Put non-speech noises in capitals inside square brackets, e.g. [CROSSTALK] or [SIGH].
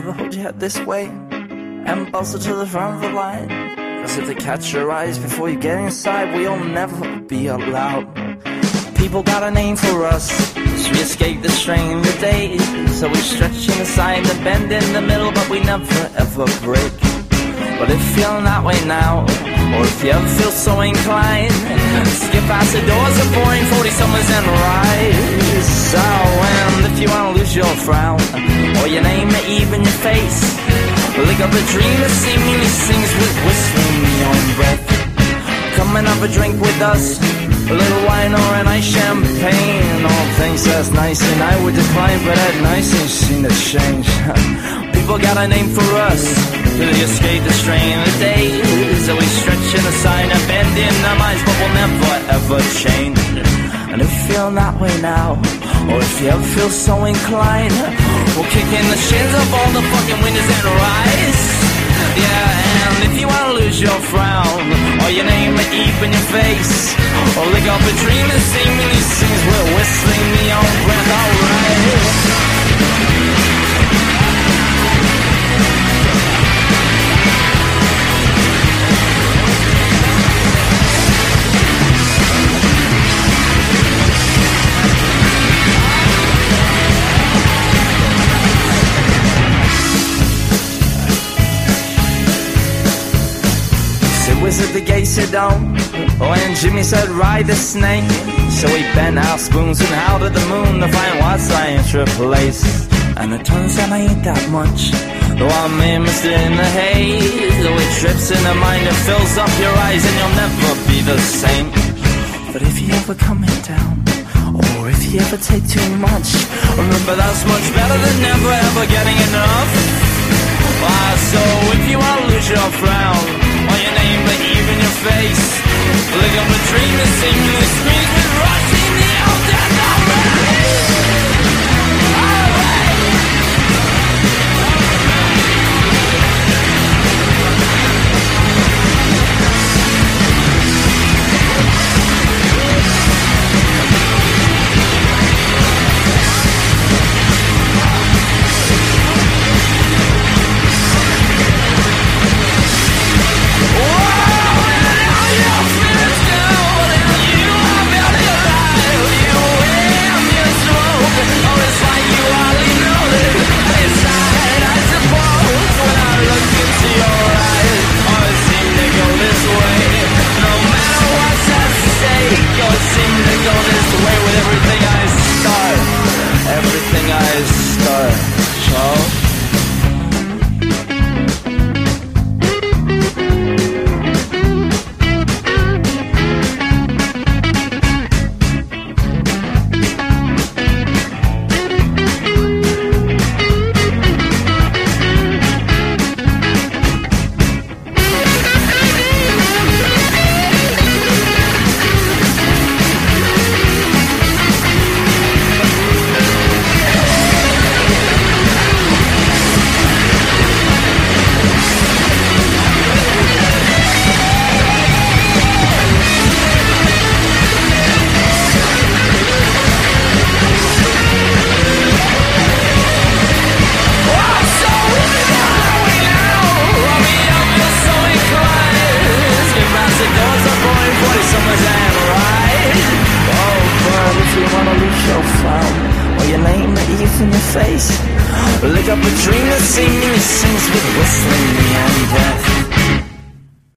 The whole jet this way and bustle to the front of the line. Cause if they catch your eyes before you get inside, we'll never be allowed. People got a name for us, so we escape the strain of the days. So we stretch in the bend in the middle, but we never ever break. But if you're that way now, or if you ever feel so inclined, skip past the doors of boring 40 summers and rise. And your frown, or your name or even your face, lick up a dream that seemingly sings with whistling neon breath. Come and have a drink with us. A little wine or a nice champagne. All things that's nice and I would decline, but that nice ain't seen a change. [LAUGHS] People got a name for us. They escape the strain of the days. So we stretch in the sign and bend in our minds, but we'll never ever change. And if you're that way now, or if you ever feel so inclined, we'll kick in the shins of all the fucking windows and rise. Yeah, and if you wanna lose your frown, or your name or even your face, or lick up a dream that seemingly sings with whistling neon breath, alright. At the gate, said don't. Oh, and Jimmy said ride the snake. So we bent our spoons and howled at the moon to find what's lying triple ace. And it turns out I ain't that much. Though I'm immersed in the haze. It drips in the mind and fills up your eyes, and you'll never be the same. But if you ever come coming down, or if you ever take too much, remember that's much better than never ever getting enough. Ah, so if you wanna lose your frown, face, lick up a dream Lick up a dream that seemingly sings with whistling neon breath.